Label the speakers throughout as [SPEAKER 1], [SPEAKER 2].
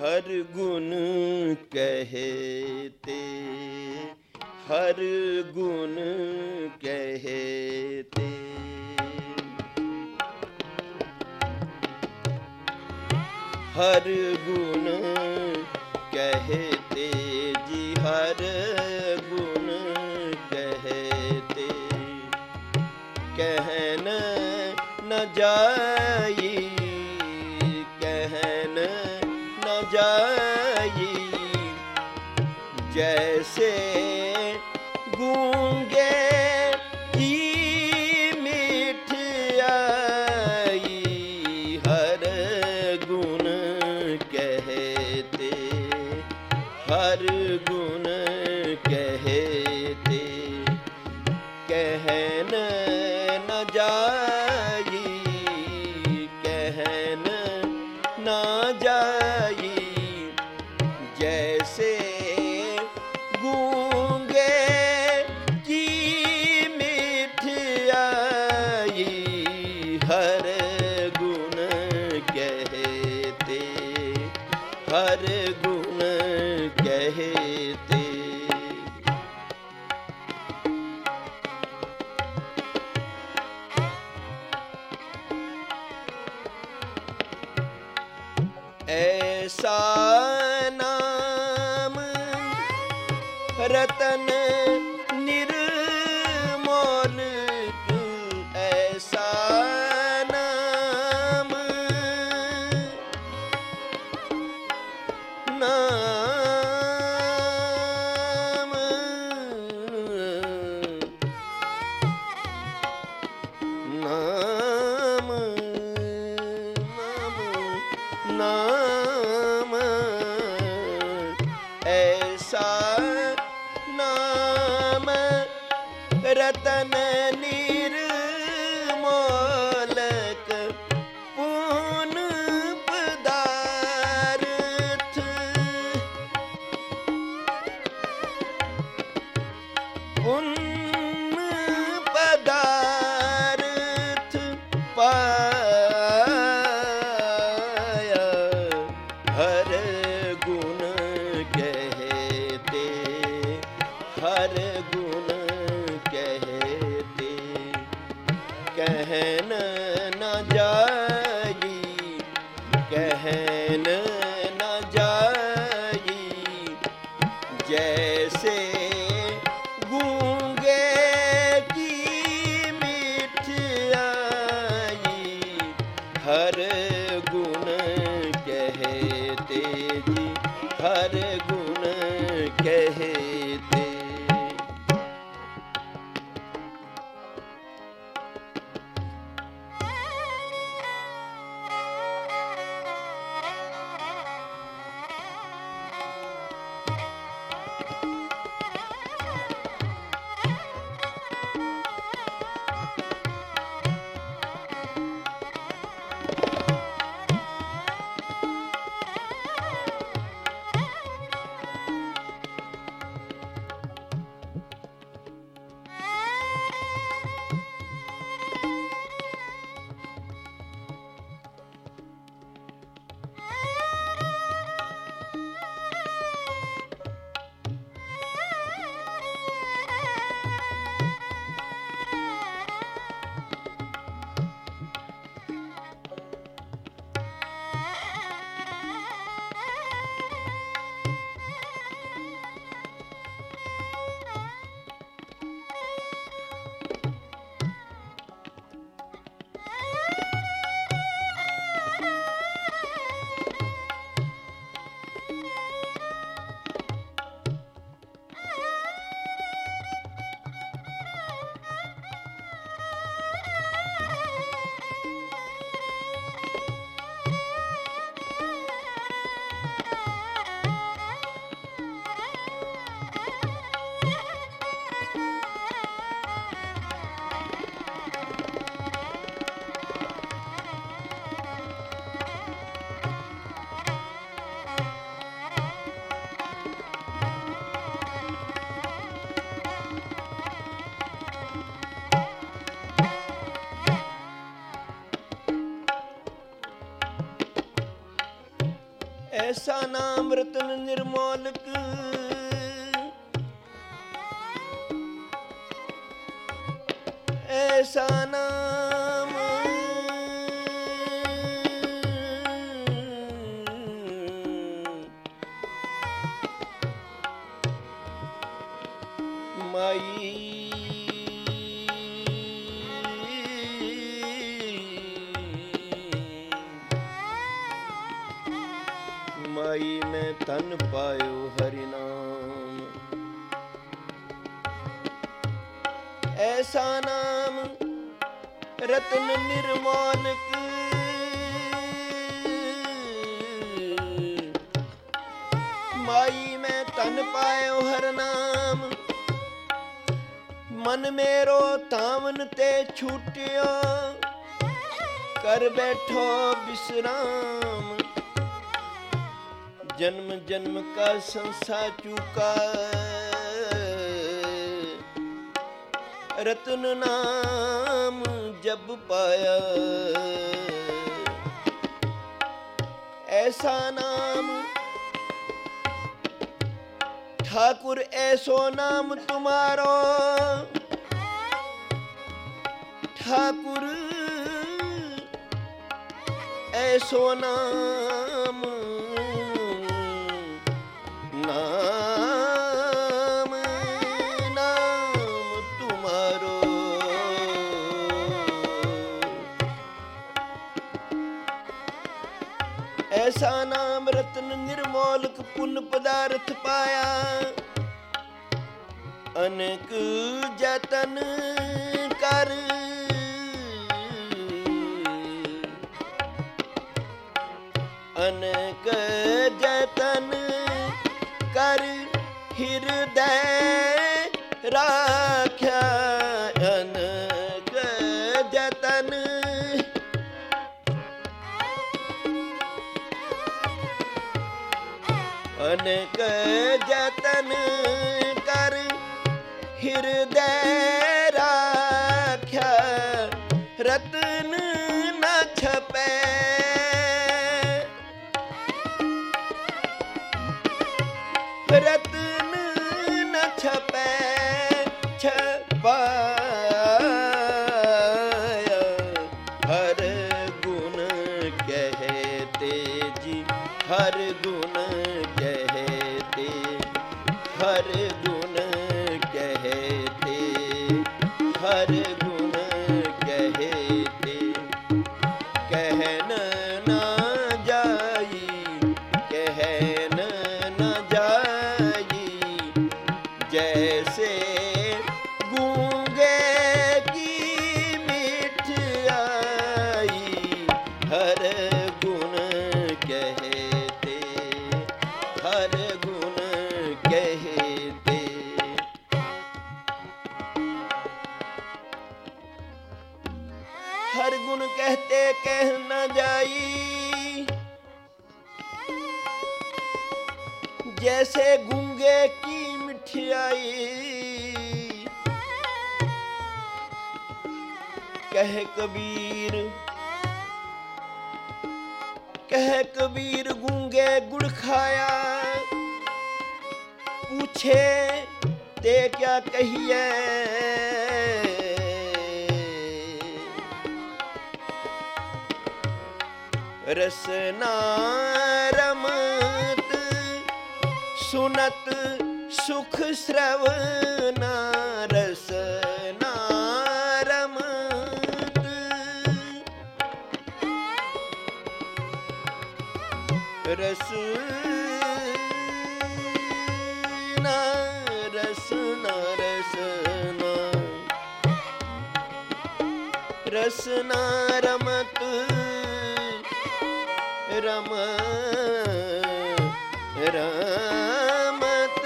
[SPEAKER 1] ਹਰ ਗੁਣ ਕਹੇਤੇ ਹਰ ਗੁਣ ਕਹੇਤੇ ਹਰ ਗੁਣ ਕਹਤੇ ਜੀ, ਹਰ ਗੁਣ ਕਹੇਤੇ ਕਹਿਨ ਨ ਜਾਈ ਜਾਈ ਜੈਸੇ ਜੈਸੇ ਰਤਨ ਨਿਰਮੋਲ ਐਸਾ ਨਾਮ ਨਾਮ ਨਾਮ ਨਾਮ ਨਾਮ ਐਸਾ ਰਤਨ ਨਿਰਮੋਲਕ ਪੁਨ ਪਦਾਰਥ। ਪੁਨ ਪਦਾਰਥ ਪਾਇਆ ਹਰ ਗੁਣ ਕਹਤੇ ਹਰ ਗੁਣ ਕਹਿਨ ਰਤਨ ਨਿਰਮੋਲਕ। ਐਸਾ ਨਾ ਰਤਨ ਨਿਰਮਾਨਕ ਮਾਈ, ਮੈਂ ਤਨ ਪਾਇਓ ਹਰ ਨਾਮ। ਮਨ ਮੇਰੋ ਤਾਵਨ ਤੇ ਛੂਟਿਆ। ਕਰ ਬੈਠੋ ਬਿਸਰਾਮ। ਜਨਮ ਜਨਮ ਕਾ ਸੰਸਾ ਚੁਕਾ। ਰਤਨ ਨਾਮ ਜਬ ਪਾਇਆ ਐਸਾ ਨਾਮ ठाकुर ऐसो नाम तुम्हारो ठाकुर ऐसो नाम नाम ਐਸਾ ਨਾਮ ਰਤਨ ਨਿਰਮੋਲਕ ਪੁੰਨ ਪਦਾਰਥ ਪਾਇਆ। ਅਨੇਕ ਜਤਨ ਕਰ। ਅਨੇਕ ਜਤਨ ਕਰ ਹਿਰਦੈ ਰਾਖਿਆ। ਅਨੇਕ ਜਤਨ ਕਰ ਹਿਰਦੈ ਰਾਖਿਆ ਰਤਨ ਨ ਛਪੈ। ਰਤਨ ਨ ਛਪੈ ਛਪਾਇਆ ਹਰ ਗੁਣ ਪਿੱਛੇ ਤੇ ਕਿਆ ਕਹੀਏ? ਰਸਨਾ ਰਮਤ ਸੁਨਤ ਸੁਖ ਸ੍ਰਵਨਾ ਰਸਨਾ ਰਮਤ ਰਸਨਾ ਰਸਨਾ ਰਮਤ ਰਮ ਰਮਤ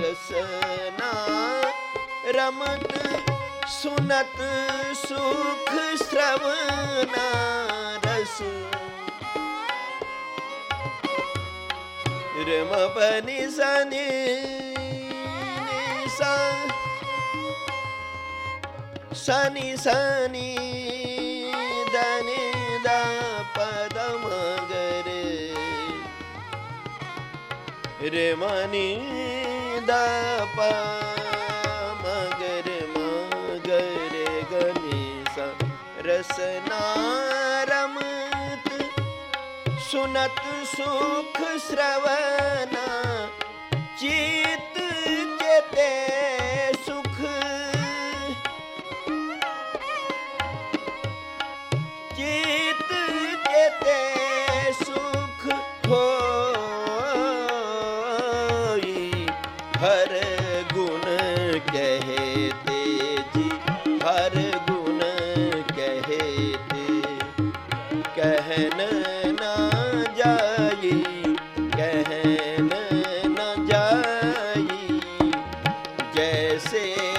[SPEAKER 1] ਰਸਨਾ ਰਮਤ ਸੁਨਤ ਸੁਖ ਸ਼ਰਵਨਾ ਰਸ ਰਮ ਪਨਿ ਸਨੇ சனி சனி தனி த பதமகரு ரே மணி த மகர் மகர் கணிச ரசனாரமத் சுனத் சுਖ श्रवना चित esquecer.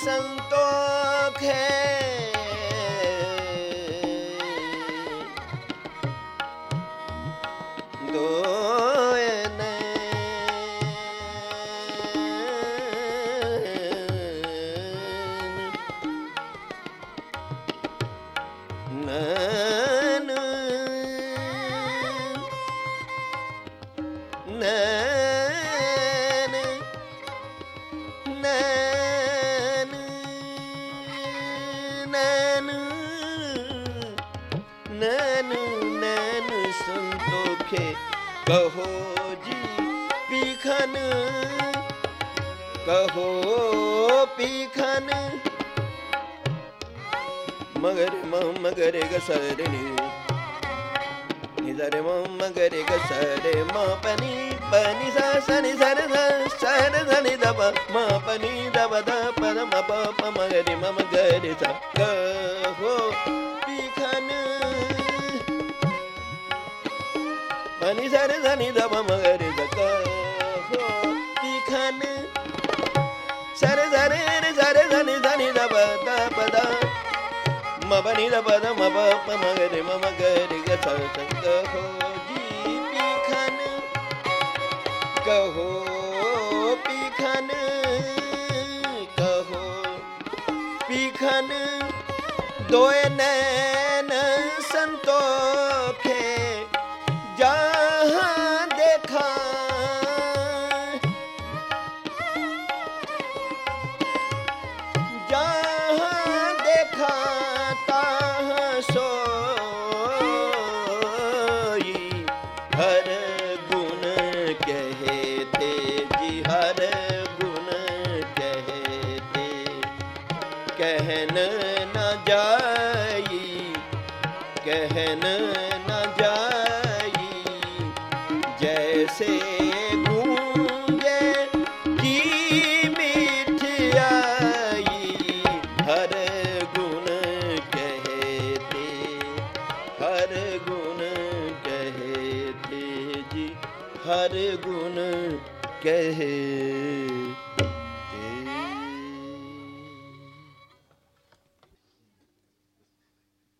[SPEAKER 1] संतोखे दोय ਨੈਣ ਨੈਣ ਨੈਣ ਸੰਤੋਖੇ ਕਹੋ ਜੀ ਪੀਖਨ ਕਹੋ ਪੀਖਨ ਮਗਰ ਮਮ ਮਗਰ ਗਸਰਣੀ ਨਿਦਰ ਮਮ ਮਗਰ ਗਸਰੇ ਮਾਪਨੀ पनि सा सनि सर सर सनि दप म पनि दप द पर म प प म गरि म गरि सा ग हो। पिखन। पनि सर सनि दप म गरि सा ग हो। पिखन। सर सर सर सनि सनि दप द प द। म पनि दप द म प प म गरि म गरि ग सा ग हो। ਦੋਏ ਨੈਣ ਕਹਿਨ